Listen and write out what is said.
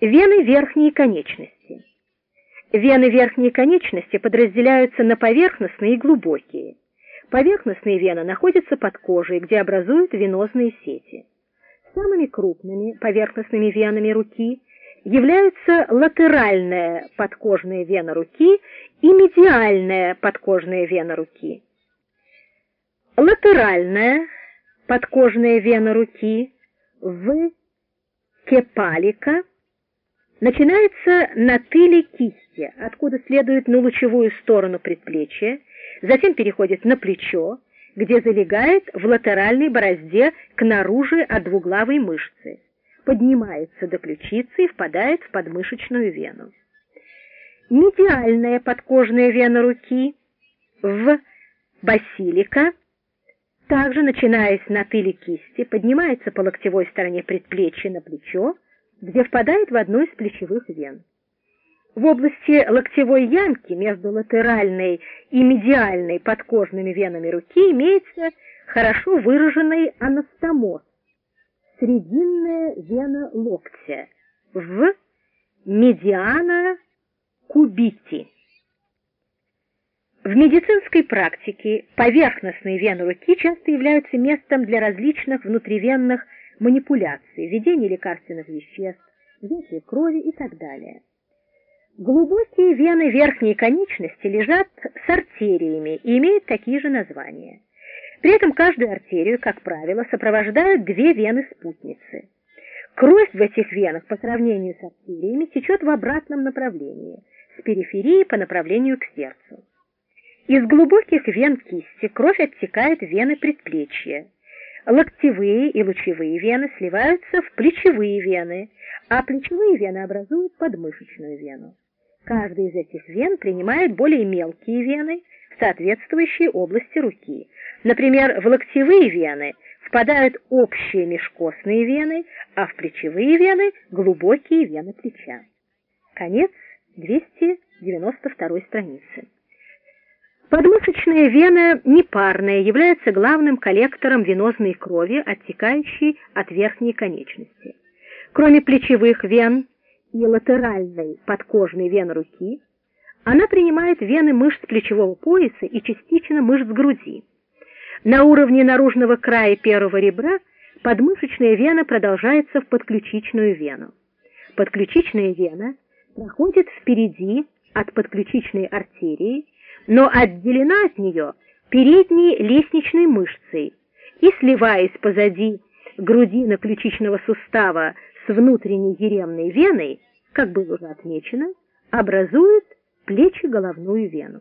Вены верхней конечности. Вены верхней конечности подразделяются на поверхностные и глубокие. Поверхностные вены находятся под кожей, где образуют венозные сети. Самыми крупными поверхностными венами руки являются латеральная подкожная вена руки и медиальная подкожная вена руки. Латеральная подкожная вена руки в кепалика начинается на тыле кисти, откуда следует на лучевую сторону предплечья, затем переходит на плечо, где залегает в латеральной борозде к наружу от двуглавой мышцы, поднимается до ключицы и впадает в подмышечную вену. Медиальная подкожная вена руки в басилика, также начинаясь на тыле кисти, поднимается по локтевой стороне предплечья на плечо, где впадает в одну из плечевых вен. В области локтевой ямки между латеральной и медиальной подкожными венами руки имеется хорошо выраженный анастомоз, срединная вена локтя, в медиана кубити. В медицинской практике поверхностные вены руки часто являются местом для различных внутривенных манипуляций, введения лекарственных веществ, взятия крови и так далее. Глубокие вены верхней конечности лежат с артериями и имеют такие же названия. При этом каждую артерию, как правило, сопровождают две вены-спутницы. Кровь в этих венах по сравнению с артериями течет в обратном направлении, с периферии по направлению к сердцу. Из глубоких вен кисти кровь оттекает вены предплечья. Локтевые и лучевые вены сливаются в плечевые вены, а плечевые вены образуют подмышечную вену. Каждая из этих вен принимает более мелкие вены в соответствующей области руки. Например, в локтевые вены впадают общие межкостные вены, а в плечевые вены – глубокие вены плеча. Конец 292 страницы. Подмышечная вена непарная, является главным коллектором венозной крови, оттекающей от верхней конечности. Кроме плечевых вен и латеральной подкожной вены руки, она принимает вены мышц плечевого пояса и частично мышц груди. На уровне наружного края первого ребра подмышечная вена продолжается в подключичную вену. Подключичная вена проходит впереди от подключичной артерии но отделена от нее передней лестничной мышцей и, сливаясь позади грудино-ключичного сустава с внутренней еремной веной, как было уже отмечено, образует плечи-головную вену.